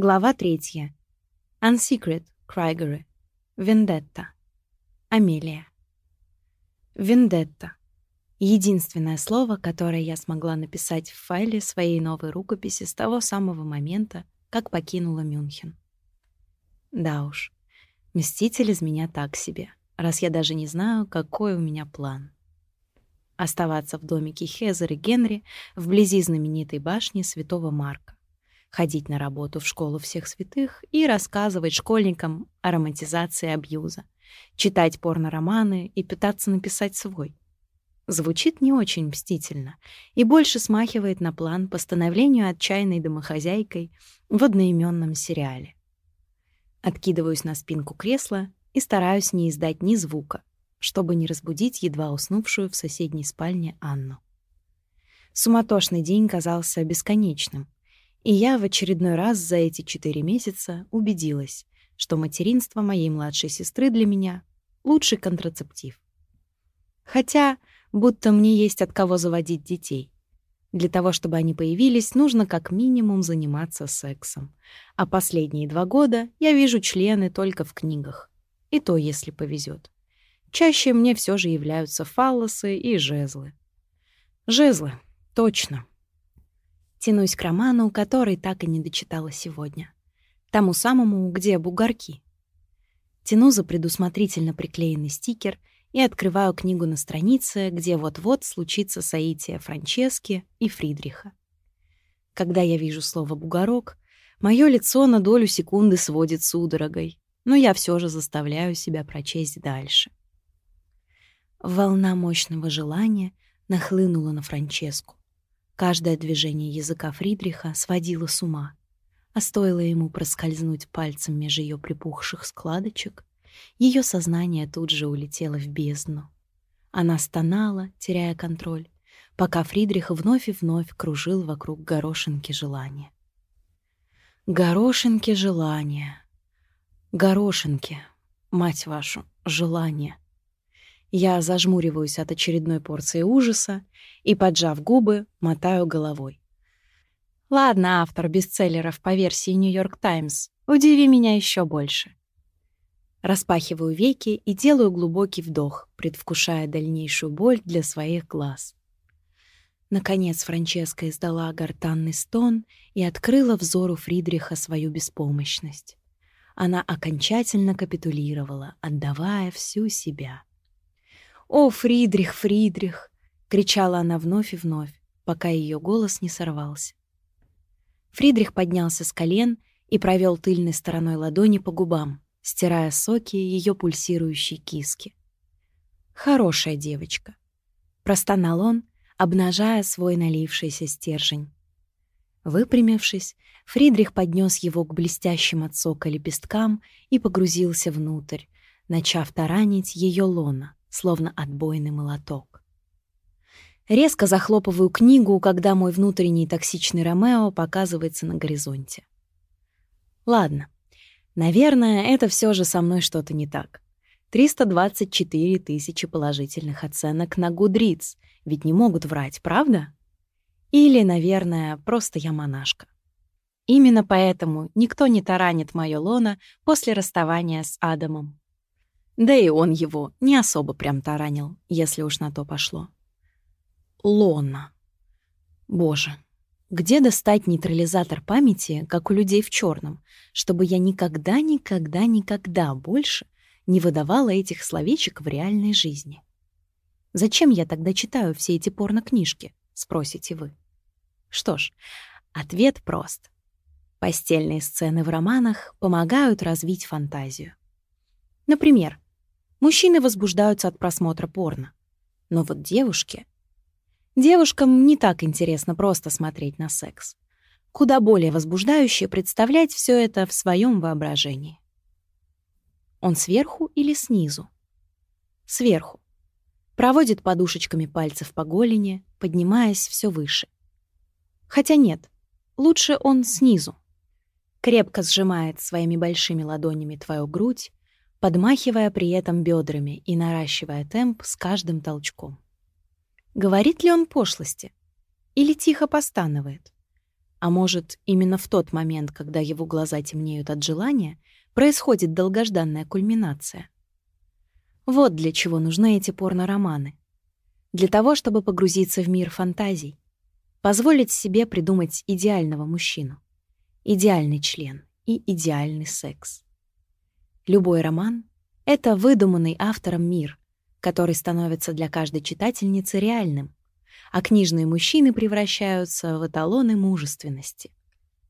Глава третья. Unsecret, Крайгеры. Вендетта. Амелия. Вендетта. Единственное слово, которое я смогла написать в файле своей новой рукописи с того самого момента, как покинула Мюнхен. Да уж, мститель из меня так себе, раз я даже не знаю, какой у меня план. Оставаться в домике Хезер и Генри вблизи знаменитой башни Святого Марка ходить на работу в школу всех святых и рассказывать школьникам о романтизации абьюза, читать порно-романы и пытаться написать свой. Звучит не очень мстительно и больше смахивает на план по становлению отчаянной домохозяйкой в одноименном сериале. Откидываюсь на спинку кресла и стараюсь не издать ни звука, чтобы не разбудить едва уснувшую в соседней спальне Анну. Суматошный день казался бесконечным, и я в очередной раз за эти четыре месяца убедилась, что материнство моей младшей сестры для меня — лучший контрацептив. Хотя, будто мне есть от кого заводить детей. Для того, чтобы они появились, нужно как минимум заниматься сексом. А последние два года я вижу члены только в книгах. И то, если повезет. Чаще мне все же являются фаллосы и жезлы. Жезлы, точно. Тянусь к роману, который так и не дочитала сегодня. Тому самому, где бугорки. Тяну за предусмотрительно приклеенный стикер и открываю книгу на странице, где вот-вот случится соитие Франчески и Фридриха. Когда я вижу слово «бугорок», мое лицо на долю секунды сводит судорогой, но я все же заставляю себя прочесть дальше. Волна мощного желания нахлынула на Франческу. Каждое движение языка Фридриха сводило с ума, а стоило ему проскользнуть пальцем меж ее припухших складочек, ее сознание тут же улетело в бездну. Она стонала, теряя контроль, пока Фридрих вновь и вновь кружил вокруг горошинки желания. Горошинки желания. Горошинки, мать вашу, желание — я зажмуриваюсь от очередной порции ужаса и, поджав губы, мотаю головой. Ладно, автор бестселлеров по версии «Нью-Йорк Таймс», удиви меня еще больше. Распахиваю веки и делаю глубокий вдох, предвкушая дальнейшую боль для своих глаз. Наконец Франческа издала гортанный стон и открыла взору Фридриха свою беспомощность. Она окончательно капитулировала, отдавая всю себя. «О, Фридрих, Фридрих!» — кричала она вновь и вновь, пока ее голос не сорвался. Фридрих поднялся с колен и провел тыльной стороной ладони по губам, стирая соки ее пульсирующей киски. «Хорошая девочка», — простонал он, обнажая свой налившийся стержень. Выпрямившись, Фридрих поднес его к блестящим от сока лепесткам и погрузился внутрь, начав таранить ее лона словно отбойный молоток. Резко захлопываю книгу, когда мой внутренний токсичный Ромео показывается на горизонте. Ладно, наверное, это все же со мной что-то не так. 324 тысячи положительных оценок на Гудриц, ведь не могут врать, правда? Или, наверное, просто я монашка. Именно поэтому никто не таранит моё лоно после расставания с Адамом. Да и он его не особо прям таранил, если уж на то пошло. Лона. Боже, где достать нейтрализатор памяти, как у людей в черном, чтобы я никогда, никогда, никогда больше не выдавала этих словечек в реальной жизни? Зачем я тогда читаю все эти порно-книжки, спросите вы? Что ж, ответ прост. Постельные сцены в романах помогают развить фантазию. Например, Мужчины возбуждаются от просмотра порно. Но вот девушки... Девушкам не так интересно просто смотреть на секс. Куда более возбуждающе представлять все это в своем воображении. Он сверху или снизу? Сверху. Проводит подушечками пальцев по голени, поднимаясь все выше. Хотя нет, лучше он снизу. Крепко сжимает своими большими ладонями твою грудь, подмахивая при этом бедрами и наращивая темп с каждым толчком. Говорит ли он пошлости? Или тихо постанывает? А может, именно в тот момент, когда его глаза темнеют от желания, происходит долгожданная кульминация? Вот для чего нужны эти порно-романы. Для того, чтобы погрузиться в мир фантазий. Позволить себе придумать идеального мужчину. Идеальный член и идеальный секс. Любой роман — это выдуманный автором мир, который становится для каждой читательницы реальным, а книжные мужчины превращаются в эталоны мужественности.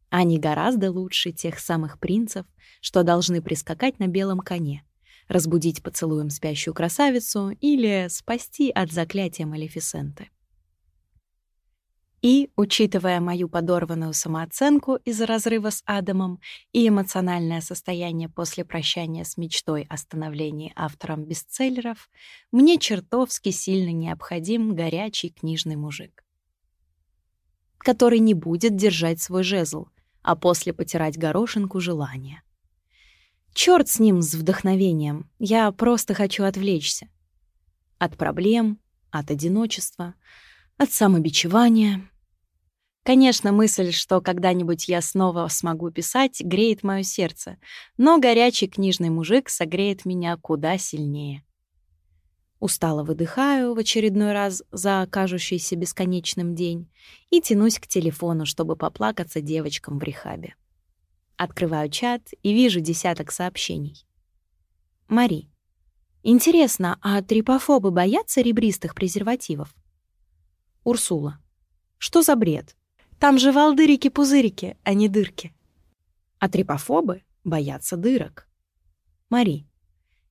Они гораздо лучше тех самых принцев, что должны прискакать на белом коне, разбудить поцелуем спящую красавицу или спасти от заклятия Малефисенты. И, учитывая мою подорванную самооценку из-за разрыва с Адамом и эмоциональное состояние после прощания с мечтой о становлении автором бестселлеров, мне чертовски сильно необходим горячий книжный мужик, который не будет держать свой жезл, а после потирать горошинку желания. Чёрт с ним, с вдохновением. Я просто хочу отвлечься. От проблем, от одиночества — от самобичевания. Конечно, мысль, что когда-нибудь я снова смогу писать, греет мое сердце, но горячий книжный мужик согреет меня куда сильнее. Устало выдыхаю в очередной раз за кажущийся бесконечным день и тянусь к телефону, чтобы поплакаться девочкам в рехабе. Открываю чат и вижу десяток сообщений. Мари. Интересно, а трипофобы боятся ребристых презервативов? Урсула. Что за бред? Там же волдырики-пузырики, а не дырки. А трипофобы боятся дырок. Мари.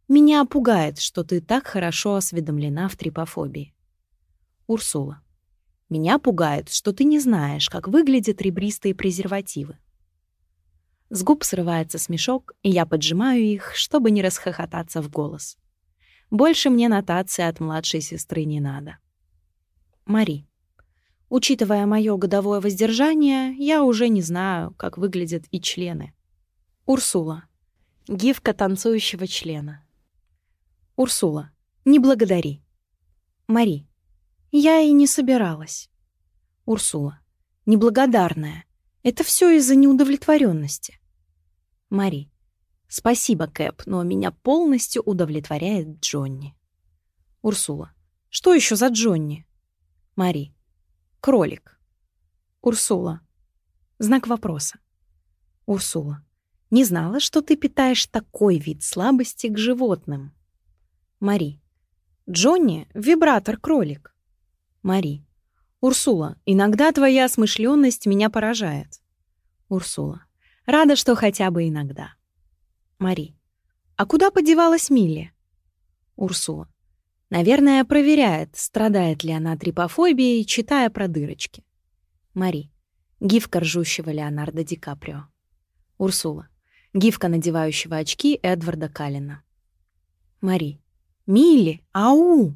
Меня пугает, что ты так хорошо осведомлена в трипофобии. Урсула. Меня пугает, что ты не знаешь, как выглядят ребристые презервативы. С губ срывается смешок, и я поджимаю их, чтобы не расхохотаться в голос. Больше мне нотации от младшей сестры не надо. Мари. Учитывая мое годовое воздержание, я уже не знаю, как выглядят и члены. Урсула. Гифка танцующего члена. Урсула. Не благодари. Мари. Я и не собиралась. Урсула. Неблагодарная. Это все из-за неудовлетворенности. Мари. Спасибо, Кэп, но меня полностью удовлетворяет Джонни. Урсула. Что еще за Джонни? Мари. Кролик. Урсула. Знак вопроса. Урсула. Не знала, что ты питаешь такой вид слабости к животным. Мари. Джонни — вибратор-кролик. Мари. Урсула, иногда твоя осмышленность меня поражает. Урсула. Рада, что хотя бы иногда. Мари. А куда подевалась Милли? Урсула. Наверное, проверяет, страдает ли она трипофобией, читая про дырочки. Мари. Гифка ржущего Леонардо Ди Каприо. Урсула. Гифка надевающего очки Эдварда Каллина. Мари. Милли, ау!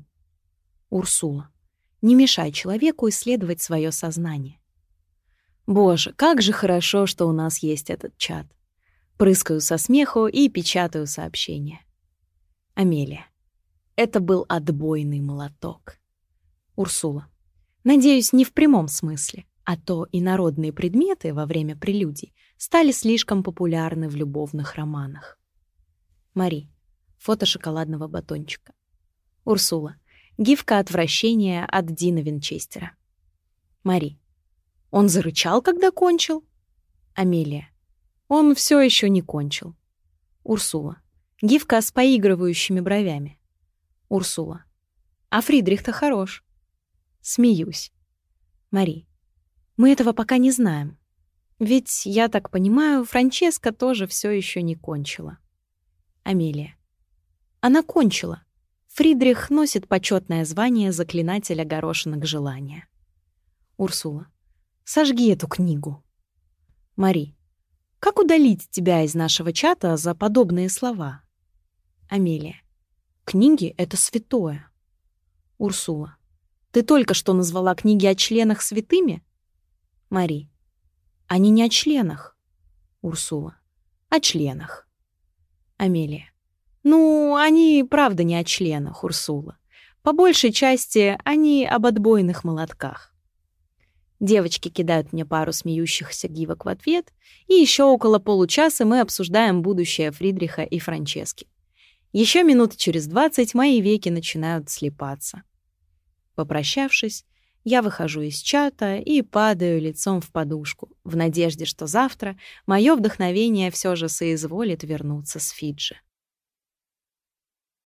Урсула. Не мешай человеку исследовать свое сознание. Боже, как же хорошо, что у нас есть этот чат. Прыскаю со смеху и печатаю сообщение. Амелия. Это был отбойный молоток. Урсула. Надеюсь, не в прямом смысле, а то инородные предметы во время прелюдий стали слишком популярны в любовных романах. Мари. Фото шоколадного батончика. Урсула. Гифка отвращения от Дина Винчестера. Мари. Он зарычал, когда кончил? Амелия. Он все еще не кончил. Урсула. Гифка с поигрывающими бровями. Урсула. А Фридрих-то хорош. Смеюсь. Мари. Мы этого пока не знаем. Ведь, я так понимаю, Франческа тоже все еще не кончила. Амелия. Она кончила. Фридрих носит почетное звание заклинателя горошинок желания. Урсула. Сожги эту книгу. Мари. Как удалить тебя из нашего чата за подобные слова? Амелия. Книги — это святое. Урсула. Ты только что назвала книги о членах святыми? Мари. Они не о членах. Урсула. О членах. Амелия. Ну, они правда не о членах, Урсула. По большей части они об отбойных молотках. Девочки кидают мне пару смеющихся гивок в ответ, и еще около получаса мы обсуждаем будущее Фридриха и Франчески. Еще минут через двадцать мои веки начинают слепаться. Попрощавшись, я выхожу из чата и падаю лицом в подушку, в надежде, что завтра мое вдохновение все же соизволит вернуться с Фиджи.